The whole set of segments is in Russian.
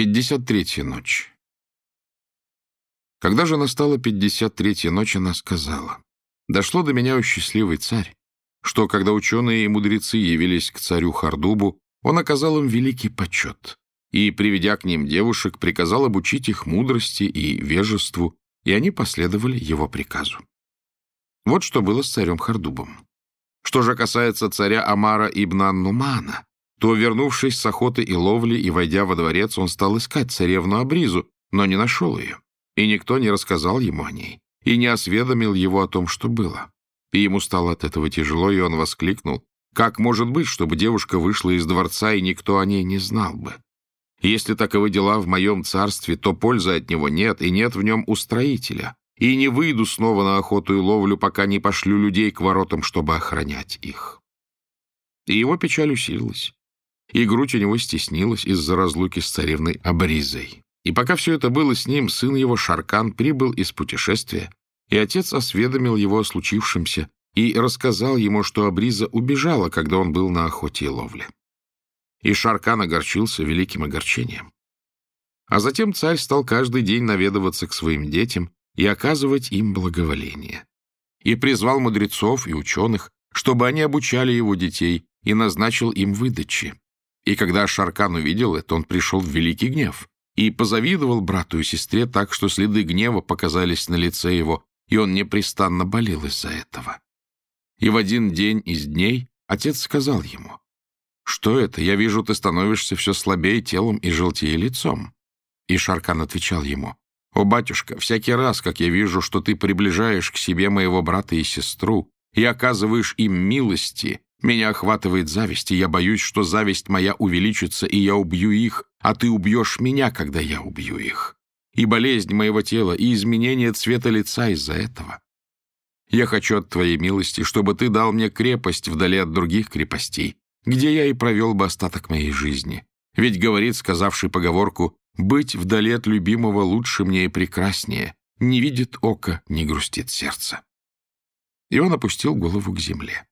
53-я ночь. Когда же настала 53-я ночь, она сказала, «Дошло до меня, о счастливый царь, что, когда ученые и мудрецы явились к царю Хардубу, он оказал им великий почет и, приведя к ним девушек, приказал обучить их мудрости и вежеству, и они последовали его приказу. Вот что было с царем Хардубом. Что же касается царя Амара ибн Нумана, то, вернувшись с охоты и ловли и войдя во дворец, он стал искать царевну Абризу, но не нашел ее. И никто не рассказал ему о ней, и не осведомил его о том, что было. И ему стало от этого тяжело, и он воскликнул, «Как может быть, чтобы девушка вышла из дворца, и никто о ней не знал бы? Если таковы дела в моем царстве, то пользы от него нет, и нет в нем устроителя, и не выйду снова на охоту и ловлю, пока не пошлю людей к воротам, чтобы охранять их». И его печаль усилилась и грудь у него стеснилась из-за разлуки с царевной Абризой. И пока все это было с ним, сын его Шаркан прибыл из путешествия, и отец осведомил его о случившемся и рассказал ему, что Абриза убежала, когда он был на охоте и ловле. И Шаркан огорчился великим огорчением. А затем царь стал каждый день наведываться к своим детям и оказывать им благоволение. И призвал мудрецов и ученых, чтобы они обучали его детей, и назначил им выдачи. И когда Шаркан увидел это, он пришел в великий гнев и позавидовал брату и сестре так, что следы гнева показались на лице его, и он непрестанно болел из-за этого. И в один день из дней отец сказал ему, «Что это? Я вижу, ты становишься все слабее телом и желтее лицом». И Шаркан отвечал ему, «О, батюшка, всякий раз, как я вижу, что ты приближаешь к себе моего брата и сестру и оказываешь им милости, меня охватывает зависть, и я боюсь, что зависть моя увеличится, и я убью их, а ты убьешь меня, когда я убью их. И болезнь моего тела, и изменение цвета лица из-за этого. Я хочу от твоей милости, чтобы ты дал мне крепость вдали от других крепостей, где я и провел бы остаток моей жизни. Ведь говорит, сказавший поговорку, «Быть вдали от любимого лучше мне и прекраснее, не видит око, не грустит сердце». И он опустил голову к земле.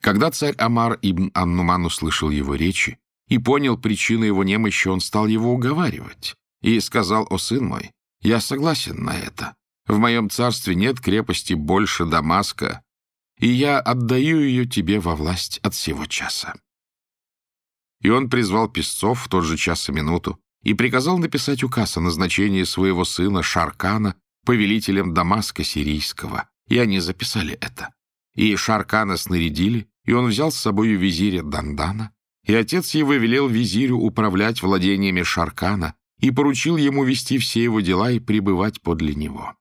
Когда царь Амар ибн Аннуман услышал его речи и понял причину его немощи, он стал его уговаривать и сказал, «О, сын мой, я согласен на это. В моем царстве нет крепости больше Дамаска, и я отдаю ее тебе во власть от сего часа». И он призвал песцов в тот же час и минуту и приказал написать указ о назначении своего сына Шаркана повелителем Дамаска сирийского, и они записали это. И Шаркана снарядили, и он взял с собою визиря Дандана, и отец его велел визирю управлять владениями Шаркана и поручил ему вести все его дела и пребывать подле него.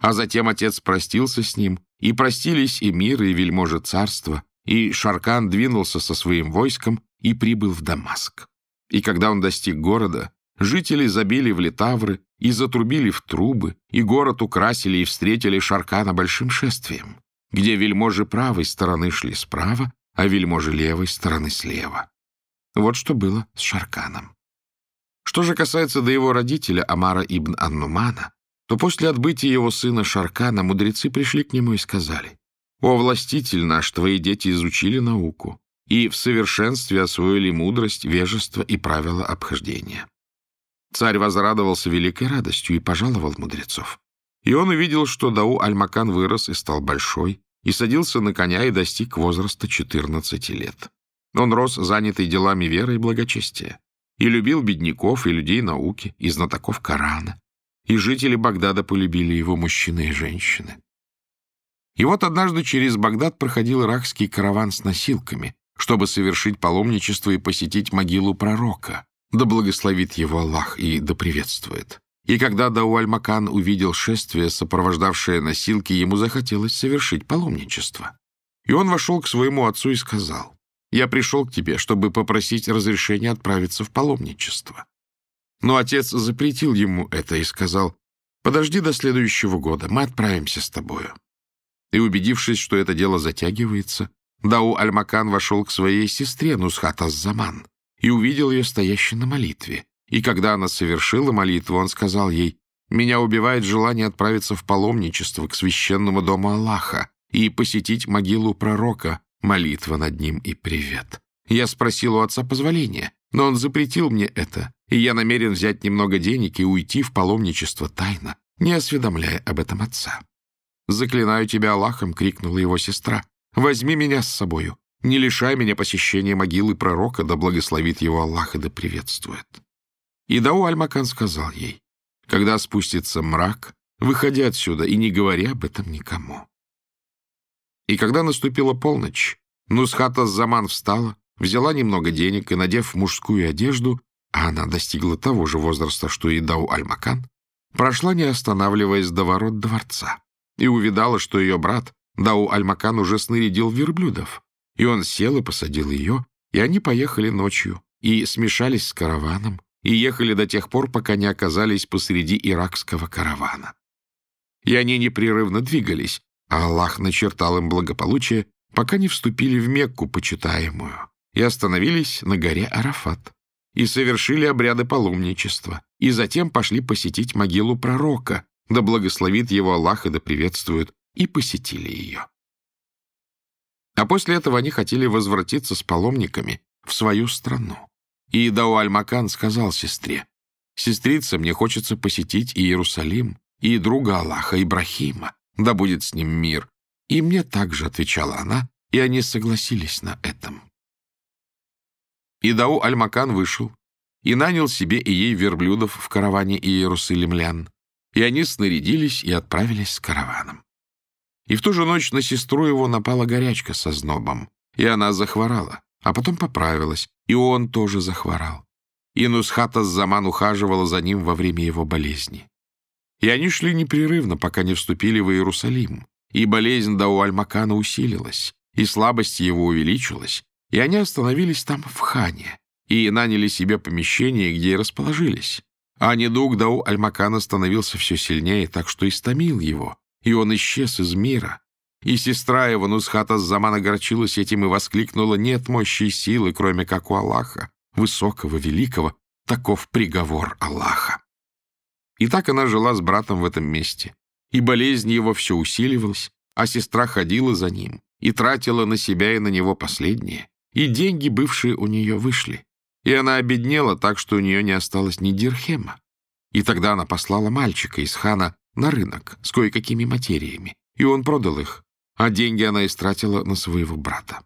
А затем отец простился с ним, и простились и мир, и вельможи царства, и Шаркан двинулся со своим войском и прибыл в Дамаск. И когда он достиг города, жители забили в литавры и затрубили в трубы, и город украсили и встретили Шаркана большим шествием где вельможи правой стороны шли справа, а вельможи левой стороны слева. Вот что было с Шарканом. Что же касается до его родителя Амара ибн Аннумана, то после отбытия его сына Шаркана мудрецы пришли к нему и сказали, «О, властитель наш, твои дети изучили науку и в совершенстве освоили мудрость, вежество и правила обхождения». Царь возрадовался великой радостью и пожаловал мудрецов. И он увидел, что Дау Аль-Макан вырос и стал большой, и садился на коня и достиг возраста 14 лет. Он рос, занятый делами веры и благочестия, и любил бедняков и людей науки, и знатоков Корана. И жители Багдада полюбили его мужчины и женщины. И вот однажды через Багдад проходил иракский караван с носилками, чтобы совершить паломничество и посетить могилу пророка. Да благословит его Аллах и да приветствует. И когда Дауаль-Макан увидел шествие, сопровождавшее носилки, ему захотелось совершить паломничество. И он вошел к своему отцу и сказал, «Я пришел к тебе, чтобы попросить разрешения отправиться в паломничество». Но отец запретил ему это и сказал, «Подожди до следующего года, мы отправимся с тобою». И убедившись, что это дело затягивается, Дау Аль-Макан вошел к своей сестре Нусхат Аз-Заман и увидел ее стоящей на молитве. И когда она совершила молитву, он сказал ей, «Меня убивает желание отправиться в паломничество к священному дому Аллаха и посетить могилу пророка, молитва над ним и привет». Я спросил у отца позволения, но он запретил мне это и я намерен взять немного денег и уйти в паломничество тайно, не осведомляя об этом отца. «Заклинаю тебя Аллахом!» — крикнула его сестра. «Возьми меня с собою! Не лишай меня посещения могилы пророка, да благословит его Аллах и да приветствует!» И Дау Альмакан сказал ей, «Когда спустится мрак, выходи отсюда и не говори об этом никому». И когда наступила полночь, Нусхата Заман встала, взяла немного денег и, надев мужскую одежду, а она достигла того же возраста, что и Дау Альмакан, прошла, не останавливаясь до ворот дворца, и увидала, что ее брат Дау Альмакан уже снарядил верблюдов, и он сел и посадил ее, и они поехали ночью, и смешались с караваном, и ехали до тех пор, пока не оказались посреди иракского каравана. И они непрерывно двигались, а Аллах начертал им благополучие, пока не вступили в Мекку почитаемую, и остановились на горе Арафат, и совершили обряды паломничества, и затем пошли посетить могилу пророка, да благословит его Аллах и да приветствует, и посетили ее. А после этого они хотели возвратиться с паломниками в свою страну. И Дауаль-Макан сказал сестре, «Сестрица, мне хочется посетить Иерусалим и друга Аллаха Ибрахима, да будет с ним мир». И мне также отвечала она, и они согласились на этом. И Дау Аль-Макан вышел и нанял себе и ей верблюдов в караване иерусалимлян, и они снарядились и отправились с караваном. И в ту же ночь на сестру его напала горячка со знобом, и она захворала, а потом поправилась, и он тоже захворал. И Нусхата Заман ухаживала за ним во время его болезни. И они шли непрерывно, пока не вступили в Иерусалим, и болезнь Дауаль-Макана усилилась, и слабость его увеличилась, и они остановились там в хане, и наняли себе помещение, где и расположились. А недуг Дау Аль-Макана становился все сильнее, так что истомил его, и он исчез из мира. И сестра его, Нусхата Заман, огорчилась этим и воскликнула, «Нет мощи и силы, кроме как у Аллаха, высокого, великого, таков приговор Аллаха». И так она жила с братом в этом месте, и болезнь его все усиливалась, а сестра ходила за ним и тратила на себя и на него последнее, и деньги, бывшие у нее, вышли. И она обеднела так, что у нее не осталось ни дирхема. И тогда она послала мальчика из хана на рынок с кое-какими материями, и он продал их, а деньги она истратила на своего брата.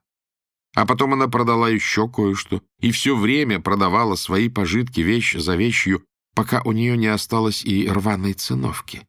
А потом она продала еще кое-что, и все время продавала свои пожитки вещь за вещью, пока у нее не осталось и рваной циновки.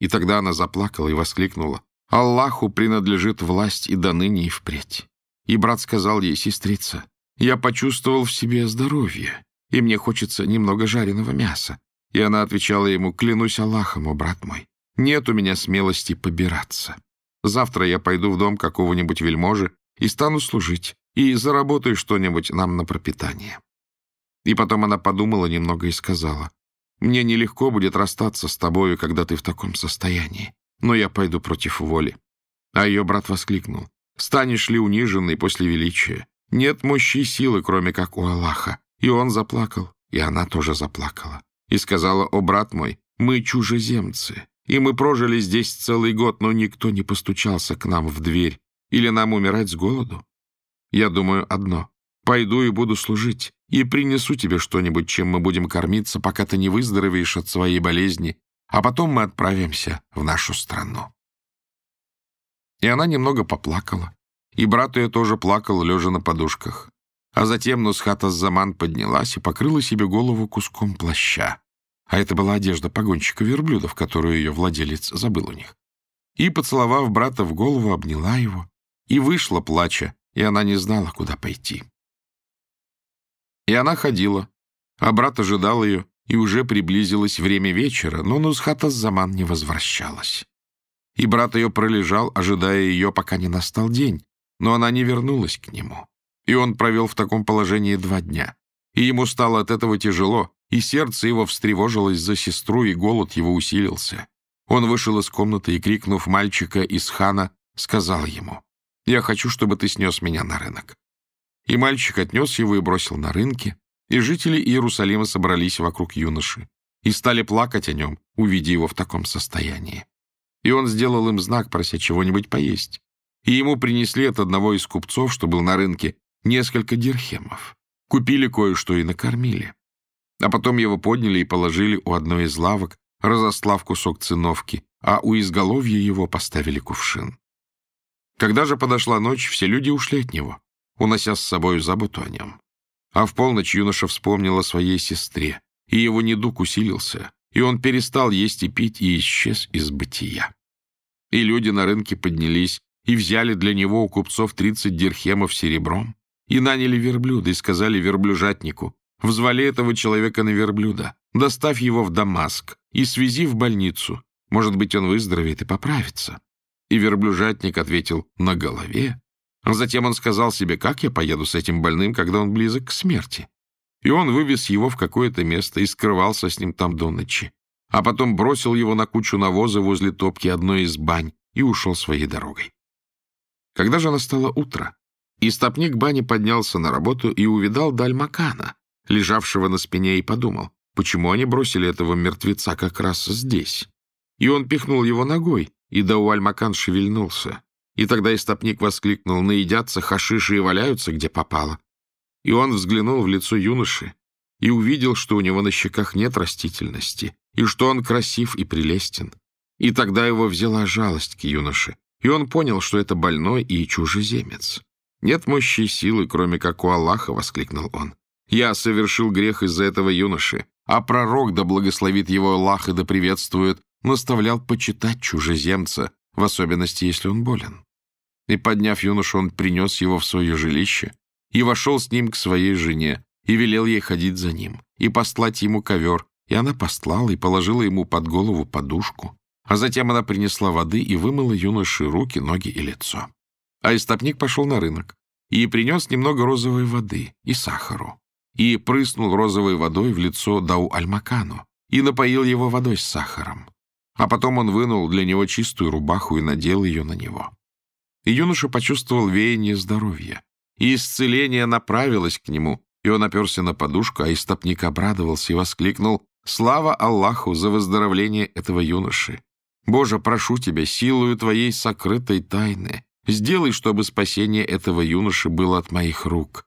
И тогда она заплакала и воскликнула, «Аллаху принадлежит власть и до ныне и впредь». И брат сказал ей, «Сестрица, я почувствовал в себе здоровье, и мне хочется немного жареного мяса». И она отвечала ему, «Клянусь Аллахом, о брат мой, нет у меня смелости побираться. Завтра я пойду в дом какого-нибудь вельможи и стану служить, и заработаю что-нибудь нам на пропитание». И потом она подумала немного и сказала, «Мне нелегко будет расстаться с тобою, когда ты в таком состоянии, но я пойду против воли». А ее брат воскликнул, «Станешь ли униженный после величия? Нет мощи силы, кроме как у Аллаха». И он заплакал, и она тоже заплакала. И сказала, «О, брат мой, мы чужеземцы, и мы прожили здесь целый год, но никто не постучался к нам в дверь. Или нам умирать с голоду? Я думаю одно. Пойду и буду служить, и принесу тебе что-нибудь, чем мы будем кормиться, пока ты не выздоровеешь от своей болезни, а потом мы отправимся в нашу страну». И она немного поплакала, и брат ее тоже плакал, лежа на подушках. А затем Нусхата Заман поднялась и покрыла себе голову куском плаща. А это была одежда погонщика верблюдов, которую ее владелец забыл у них. И, поцеловав брата в голову, обняла его и вышла, плача, и она не знала, куда пойти. И она ходила, а брат ожидал ее, и уже приблизилось время вечера, но Нусхата Заман не возвращалась. И брат ее пролежал, ожидая ее, пока не настал день, но она не вернулась к нему. И он провел в таком положении два дня. И ему стало от этого тяжело, и сердце его встревожилось за сестру, и голод его усилился. Он вышел из комнаты и, крикнув мальчика из хана, сказал ему, «Я хочу, чтобы ты снес меня на рынок». И мальчик отнес его и бросил на рынке, и жители Иерусалима собрались вокруг юноши и стали плакать о нем, увидя его в таком состоянии. И он сделал им знак, прося чего-нибудь поесть. И ему принесли от одного из купцов, что был на рынке, несколько дирхемов. Купили кое-что и накормили. А потом его подняли и положили у одной из лавок, разослав кусок циновки, а у изголовья его поставили кувшин. Когда же подошла ночь, все люди ушли от него, унося с собой заботу о нем. А в полночь юноша вспомнил о своей сестре, и его недуг усилился, и он перестал есть и пить и исчез из бытия. И люди на рынке поднялись и взяли для него у купцов тридцать дирхемов серебром, и наняли верблюда, и сказали верблюжатнику, «Взвали этого человека на верблюда, доставь его в Дамаск и свези в больницу. Может быть, он выздоровеет и поправится». И верблюжатник ответил «На голове». А затем он сказал себе, как я поеду с этим больным, когда он близок к смерти. И он вывез его в какое-то место и скрывался с ним там до ночи. А потом бросил его на кучу навоза возле топки одной из бань и ушел своей дорогой. Когда же настало утро, истопник бани поднялся на работу и увидал Дальмакана, лежавшего на спине, и подумал, почему они бросили этого мертвеца как раз здесь. И он пихнул его ногой, и Дауальмакан шевельнулся. И тогда истопник воскликнул, наедятся хашиши и валяются, где попало. И он взглянул в лицо юноши и увидел, что у него на щеках нет растительности, и что он красив и прелестен. И тогда его взяла жалость к юноше, и он понял, что это больной и чужеземец. «Нет мощи силы, кроме как у Аллаха», — воскликнул он. «Я совершил грех из-за этого юноши, а пророк, да благословит его Аллах и да приветствует, наставлял почитать чужеземца, в особенности, если он болен. И, подняв юношу, он принес его в свое жилище и вошел с ним к своей жене, и велел ей ходить за ним, и послать ему ковер, и она послала и положила ему под голову подушку. А затем она принесла воды и вымыла юноше руки, ноги и лицо. А истопник пошел на рынок и принес немного розовой воды и сахару, и прыснул розовой водой в лицо Дау-Альмакану и напоил его водой с сахаром. А потом он вынул для него чистую рубаху и надел ее на него. И юноша почувствовал веяние здоровья, и исцеление направилось к нему, и он оперся на подушку, а истопник обрадовался и воскликнул «Слава Аллаху за выздоровление этого юноши! Боже, прошу тебя, силою твоей сокрытой тайны, сделай, чтобы спасение этого юноши было от моих рук».